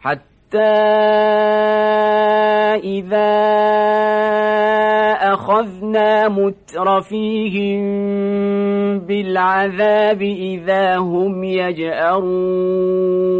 حتى إذا أخذنا مترفيهم بالعذاب إذا هم يجأرون.